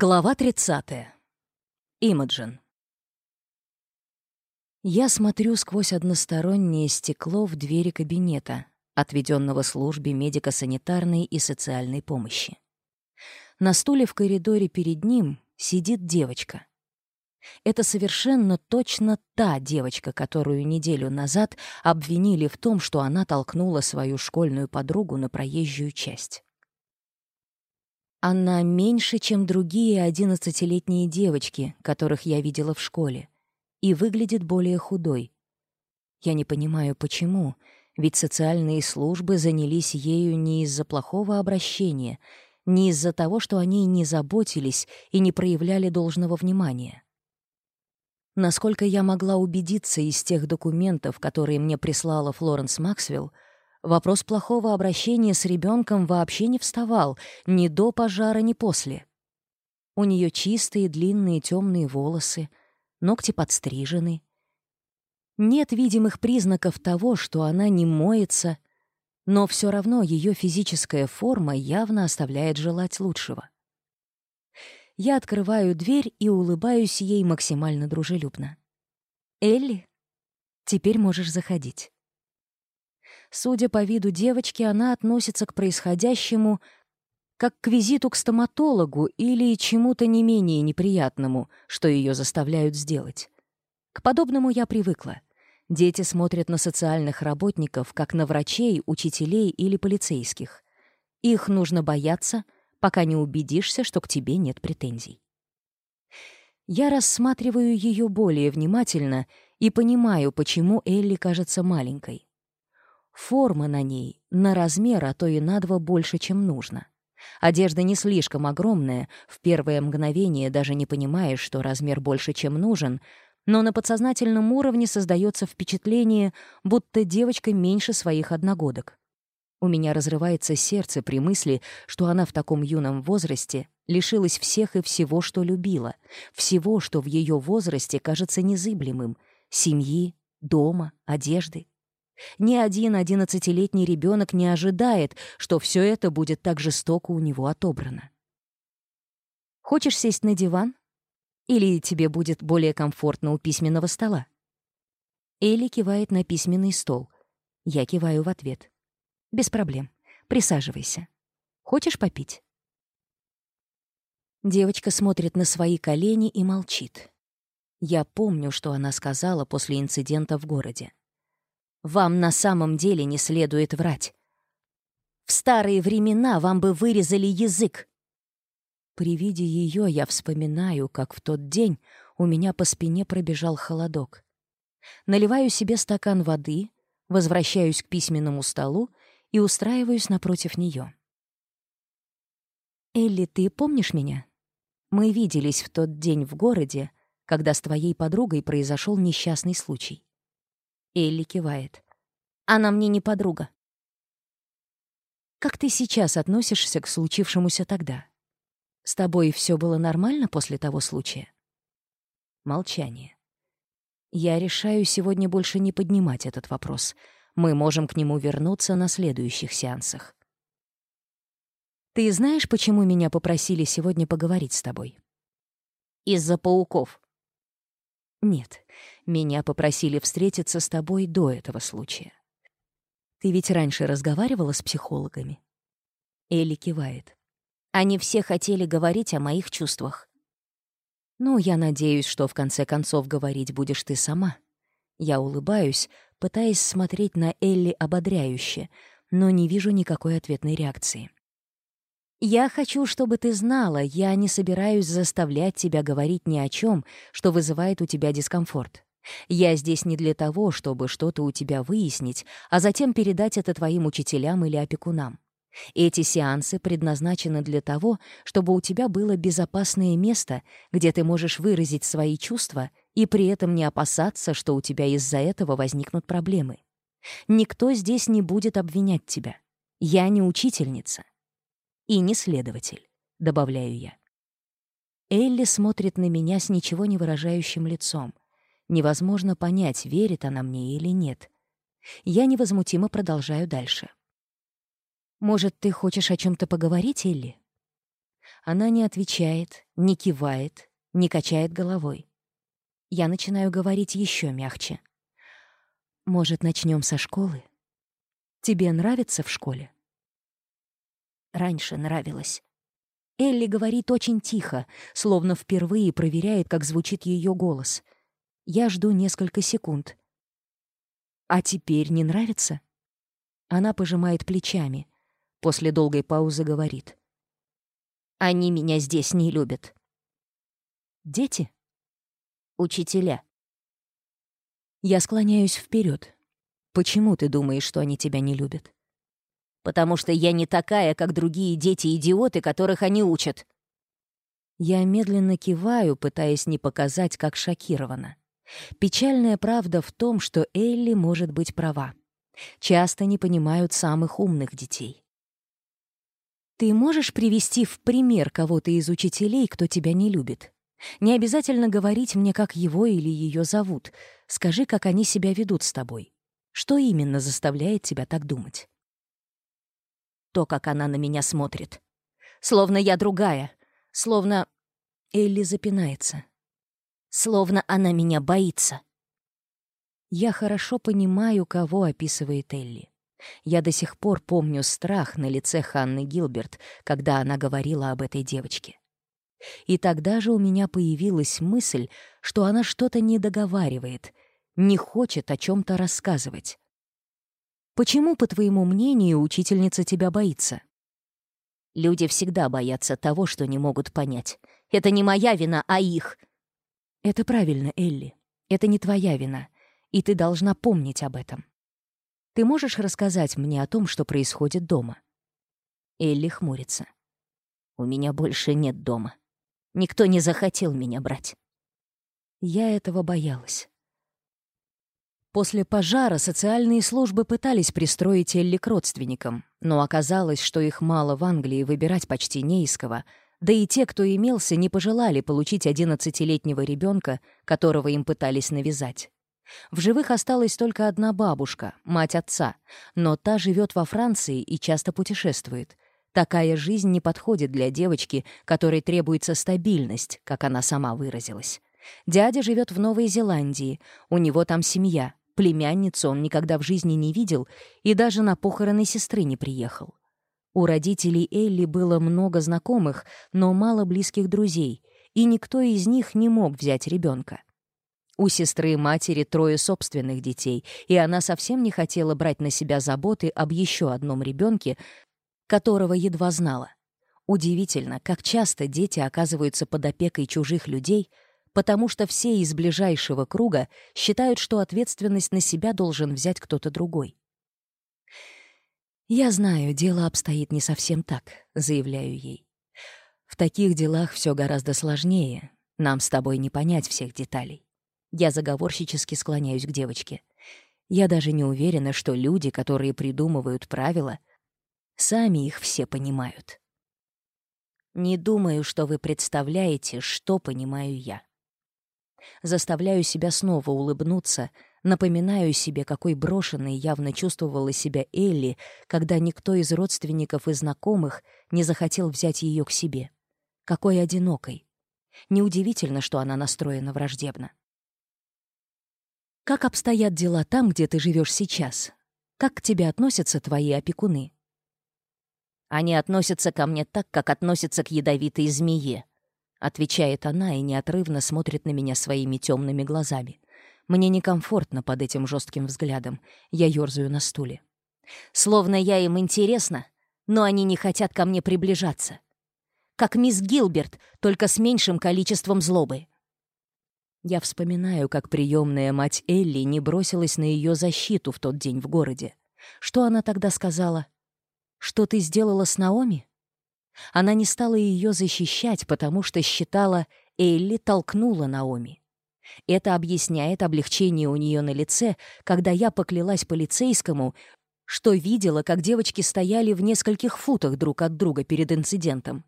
Глава 30. Имаджин. Я смотрю сквозь одностороннее стекло в двери кабинета, отведенного службе медико-санитарной и социальной помощи. На стуле в коридоре перед ним сидит девочка. Это совершенно точно та девочка, которую неделю назад обвинили в том, что она толкнула свою школьную подругу на проезжую часть. Она меньше, чем другие одиннадцатилетние девочки, которых я видела в школе, и выглядит более худой. Я не понимаю, почему, ведь социальные службы занялись ею не из-за плохого обращения, не из-за того, что они не заботились и не проявляли должного внимания. Насколько я могла убедиться из тех документов, которые мне прислала Флоренс Максвелл, Вопрос плохого обращения с ребенком вообще не вставал ни до пожара, ни после. У нее чистые длинные темные волосы, ногти подстрижены. Нет видимых признаков того, что она не моется, но все равно ее физическая форма явно оставляет желать лучшего. Я открываю дверь и улыбаюсь ей максимально дружелюбно. «Элли, теперь можешь заходить». Судя по виду девочки, она относится к происходящему как к визиту к стоматологу или чему-то не менее неприятному, что ее заставляют сделать. К подобному я привыкла. Дети смотрят на социальных работников, как на врачей, учителей или полицейских. Их нужно бояться, пока не убедишься, что к тебе нет претензий. Я рассматриваю ее более внимательно и понимаю, почему Элли кажется маленькой. Форма на ней на размер, а то и на два больше, чем нужно. Одежда не слишком огромная, в первое мгновение даже не понимаешь, что размер больше, чем нужен, но на подсознательном уровне создается впечатление, будто девочка меньше своих одногодок. У меня разрывается сердце при мысли, что она в таком юном возрасте лишилась всех и всего, что любила, всего, что в ее возрасте кажется незыблемым — семьи, дома, одежды, ни один одиннадцатилетний ребенок не ожидает, что все это будет так жестоко у него отобрано. Хочешь сесть на диван? Или тебе будет более комфортно у письменного стола? Элли кивает на письменный стол. Я киваю в ответ. Без проблем. Присаживайся. Хочешь попить? Девочка смотрит на свои колени и молчит. Я помню, что она сказала после инцидента в городе. Вам на самом деле не следует врать. В старые времена вам бы вырезали язык. При виде ее я вспоминаю, как в тот день у меня по спине пробежал холодок. Наливаю себе стакан воды, возвращаюсь к письменному столу и устраиваюсь напротив нее. «Элли, ты помнишь меня? Мы виделись в тот день в городе, когда с твоей подругой произошел несчастный случай. Элли кивает. Она мне не подруга. Как ты сейчас относишься к случившемуся тогда? С тобой все было нормально после того случая? Молчание. Я решаю сегодня больше не поднимать этот вопрос. Мы можем к нему вернуться на следующих сеансах. Ты знаешь, почему меня попросили сегодня поговорить с тобой? Из-за пауков. Нет, меня попросили встретиться с тобой до этого случая. Ты ведь раньше разговаривала с психологами? Элли кивает. Они все хотели говорить о моих чувствах. Ну, я надеюсь, что в конце концов говорить будешь ты сама. Я улыбаюсь, пытаясь смотреть на Элли ободряюще, но не вижу никакой ответной реакции. Я хочу, чтобы ты знала, я не собираюсь заставлять тебя говорить ни о чем, что вызывает у тебя дискомфорт. Я здесь не для того, чтобы что-то у тебя выяснить, а затем передать это твоим учителям или опекунам. Эти сеансы предназначены для того, чтобы у тебя было безопасное место, где ты можешь выразить свои чувства и при этом не опасаться, что у тебя из-за этого возникнут проблемы. Никто здесь не будет обвинять тебя. Я не учительница и не следователь», — добавляю я. Элли смотрит на меня с ничего не выражающим лицом. Невозможно понять, верит она мне или нет. Я невозмутимо продолжаю дальше. «Может, ты хочешь о чем то поговорить, Элли?» Она не отвечает, не кивает, не качает головой. Я начинаю говорить еще мягче. «Может, начнем со школы? Тебе нравится в школе?» раньше нравилось. Элли говорит очень тихо, словно впервые проверяет, как звучит ее голос. Я жду несколько секунд. «А теперь не нравится?» Она пожимает плечами. После долгой паузы говорит. «Они меня здесь не любят». «Дети?» «Учителя». Я склоняюсь вперед. «Почему ты думаешь, что они тебя не любят?» потому что я не такая, как другие дети-идиоты, которых они учат». Я медленно киваю, пытаясь не показать, как шокирована. Печальная правда в том, что Элли может быть права. Часто не понимают самых умных детей. Ты можешь привести в пример кого-то из учителей, кто тебя не любит? Не обязательно говорить мне, как его или ее зовут. Скажи, как они себя ведут с тобой. Что именно заставляет тебя так думать? то, как она на меня смотрит. Словно я другая. Словно... Элли запинается. Словно она меня боится. Я хорошо понимаю, кого описывает Элли. Я до сих пор помню страх на лице Ханны Гилберт, когда она говорила об этой девочке. И тогда же у меня появилась мысль, что она что-то не договаривает, не хочет о чем-то рассказывать. Почему, по твоему мнению, учительница тебя боится? Люди всегда боятся того, что не могут понять. Это не моя вина, а их. Это правильно, Элли. Это не твоя вина. И ты должна помнить об этом. Ты можешь рассказать мне о том, что происходит дома? Элли хмурится. У меня больше нет дома. Никто не захотел меня брать. Я этого боялась. После пожара социальные службы пытались пристроить Элли к родственникам, но оказалось, что их мало в Англии выбирать почти не из кого, да и те, кто имелся, не пожелали получить 11-летнего ребенка, которого им пытались навязать. В живых осталась только одна бабушка, мать отца, но та живет во Франции и часто путешествует. Такая жизнь не подходит для девочки, которой требуется стабильность, как она сама выразилась. Дядя живет в Новой Зеландии, у него там семья — Племянницу он никогда в жизни не видел и даже на похороны сестры не приехал. У родителей Элли было много знакомых, но мало близких друзей, и никто из них не мог взять ребенка. У сестры и матери трое собственных детей, и она совсем не хотела брать на себя заботы об еще одном ребенке, которого едва знала. Удивительно, как часто дети оказываются под опекой чужих людей — потому что все из ближайшего круга считают, что ответственность на себя должен взять кто-то другой. «Я знаю, дело обстоит не совсем так», — заявляю ей. «В таких делах все гораздо сложнее. Нам с тобой не понять всех деталей». Я заговорщически склоняюсь к девочке. Я даже не уверена, что люди, которые придумывают правила, сами их все понимают. Не думаю, что вы представляете, что понимаю я. Заставляю себя снова улыбнуться, напоминаю себе, какой брошенной явно чувствовала себя Элли, когда никто из родственников и знакомых не захотел взять ее к себе. Какой одинокой. Неудивительно, что она настроена враждебно. Как обстоят дела там, где ты живешь сейчас? Как к тебе относятся твои опекуны? Они относятся ко мне так, как относятся к ядовитой змее, — отвечает она и неотрывно смотрит на меня своими темными глазами. Мне некомфортно под этим жестким взглядом. Я ёрзаю на стуле. Словно я им интересна, но они не хотят ко мне приближаться. Как мисс Гилберт, только с меньшим количеством злобы. Я вспоминаю, как приемная мать Элли не бросилась на ее защиту в тот день в городе. Что она тогда сказала? «Что ты сделала с Наоми?» Она не стала ее защищать, потому что считала, Элли толкнула Наоми. Это объясняет облегчение у нее на лице, когда я поклялась полицейскому, что видела, как девочки стояли в нескольких футах друг от друга перед инцидентом.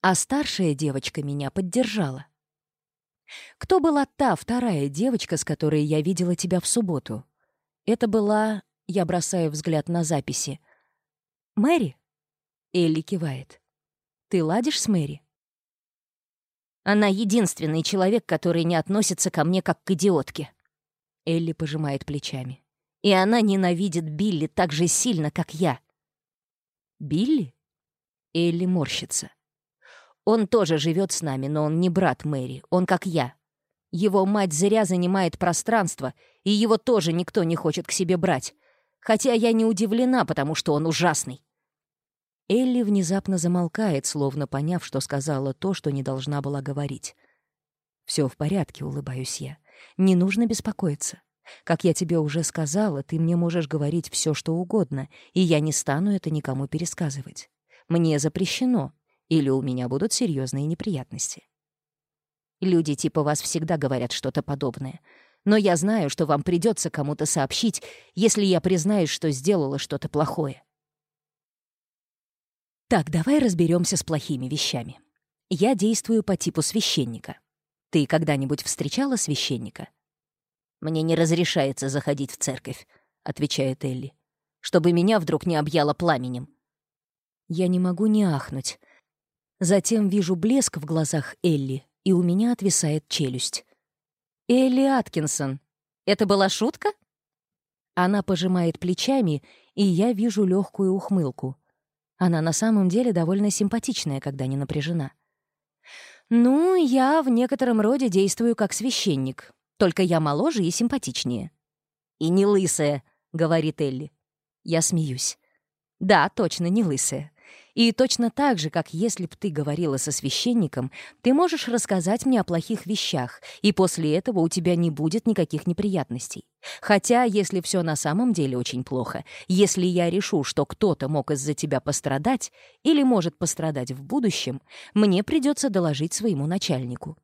А старшая девочка меня поддержала. Кто была та вторая девочка, с которой я видела тебя в субботу? Это была, я бросаю взгляд на записи, Мэри? Элли кивает. «Ты ладишь с Мэри?» «Она единственный человек, который не относится ко мне как к идиотке». Элли пожимает плечами. «И она ненавидит Билли так же сильно, как я». «Билли?» Элли морщится. «Он тоже живет с нами, но он не брат Мэри, он как я. Его мать зря занимает пространство, и его тоже никто не хочет к себе брать. Хотя я не удивлена, потому что он ужасный. Элли внезапно замолкает, словно поняв, что сказала то, что не должна была говорить. «Все в порядке», — улыбаюсь я. «Не нужно беспокоиться. Как я тебе уже сказала, ты мне можешь говорить все, что угодно, и я не стану это никому пересказывать. Мне запрещено, или у меня будут серьезные неприятности». «Люди типа вас всегда говорят что-то подобное. Но я знаю, что вам придется кому-то сообщить, если я признаюсь, что сделала что-то плохое. Так, давай разберемся с плохими вещами. Я действую по типу священника. Ты когда-нибудь встречала священника? Мне не разрешается заходить в церковь, отвечает Элли, чтобы меня вдруг не объяло пламенем. Я не могу не ахнуть. Затем вижу блеск в глазах Элли, и у меня отвисает челюсть. Элли Аткинсон, это была шутка? Она пожимает плечами, и я вижу легкую ухмылку. Она на самом деле довольно симпатичная, когда не напряжена. «Ну, я в некотором роде действую как священник. Только я моложе и симпатичнее». «И не лысая», — говорит Элли. Я смеюсь. «Да, точно, не лысая. И точно так же, как если б ты говорила со священником, ты можешь рассказать мне о плохих вещах, и после этого у тебя не будет никаких неприятностей. Хотя, если все на самом деле очень плохо, если я решу, что кто-то мог из-за тебя пострадать или может пострадать в будущем, мне придется доложить своему начальнику.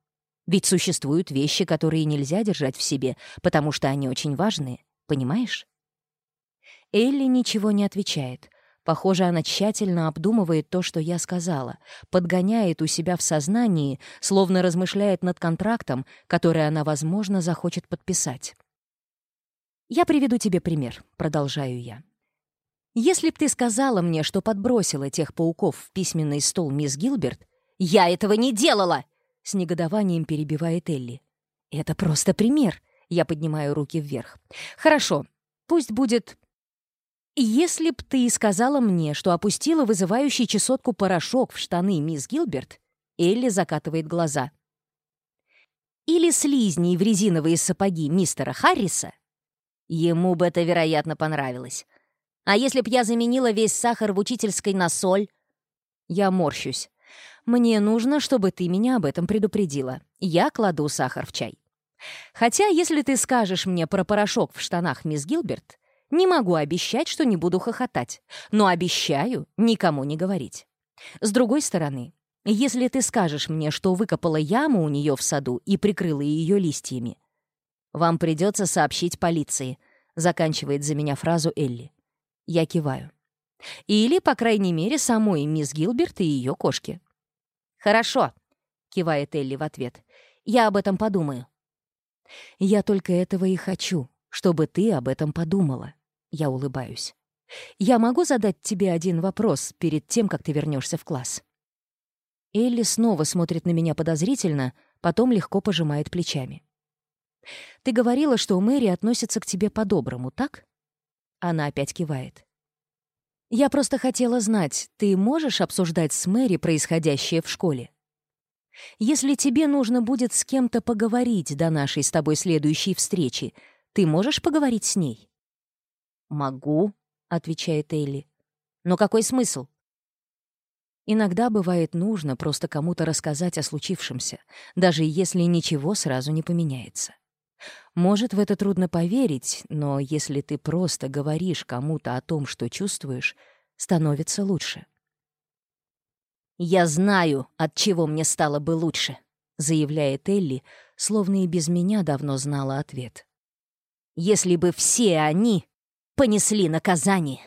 Ведь существуют вещи, которые нельзя держать в себе, потому что они очень важные, понимаешь? Элли ничего не отвечает, Похоже, она тщательно обдумывает то, что я сказала, подгоняет у себя в сознании, словно размышляет над контрактом, который она, возможно, захочет подписать. «Я приведу тебе пример», — продолжаю я. «Если б ты сказала мне, что подбросила тех пауков в письменный стол мисс Гилберт...» «Я этого не делала!» — с негодованием перебивает Элли. «Это просто пример», — я поднимаю руки вверх. «Хорошо, пусть будет если б ты сказала мне, что опустила вызывающий чесотку порошок в штаны мисс Гилберт, Элли закатывает глаза. Или слизней в резиновые сапоги мистера Харриса, ему бы это, вероятно, понравилось. А если б я заменила весь сахар в учительской на соль? Я морщусь. Мне нужно, чтобы ты меня об этом предупредила. Я кладу сахар в чай. Хотя, если ты скажешь мне про порошок в штанах мисс Гилберт, не могу обещать, что не буду хохотать, но обещаю никому не говорить. С другой стороны, если ты скажешь мне, что выкопала яму у нее в саду и прикрыла ее листьями, вам придется сообщить полиции, заканчивает за меня фразу Элли. Я киваю. Или, по крайней мере, самой мисс Гилберт и ее кошки. «Хорошо», — кивает Элли в ответ. «Я об этом подумаю». «Я только этого и хочу», чтобы ты об этом подумала. Я улыбаюсь. Я могу задать тебе один вопрос перед тем, как ты вернешься в класс? Элли снова смотрит на меня подозрительно, потом легко пожимает плечами. «Ты говорила, что Мэри относится к тебе по-доброму, так?» Она опять кивает. «Я просто хотела знать, ты можешь обсуждать с Мэри происходящее в школе? Если тебе нужно будет с кем-то поговорить до нашей с тобой следующей встречи, ты можешь поговорить с ней?» «Могу», — отвечает Элли. «Но какой смысл?» Иногда бывает нужно просто кому-то рассказать о случившемся, даже если ничего сразу не поменяется. Может, в это трудно поверить, но если ты просто говоришь кому-то о том, что чувствуешь, становится лучше. «Я знаю, от чего мне стало бы лучше», — заявляет Элли, словно и без меня давно знала ответ если бы все они понесли наказание.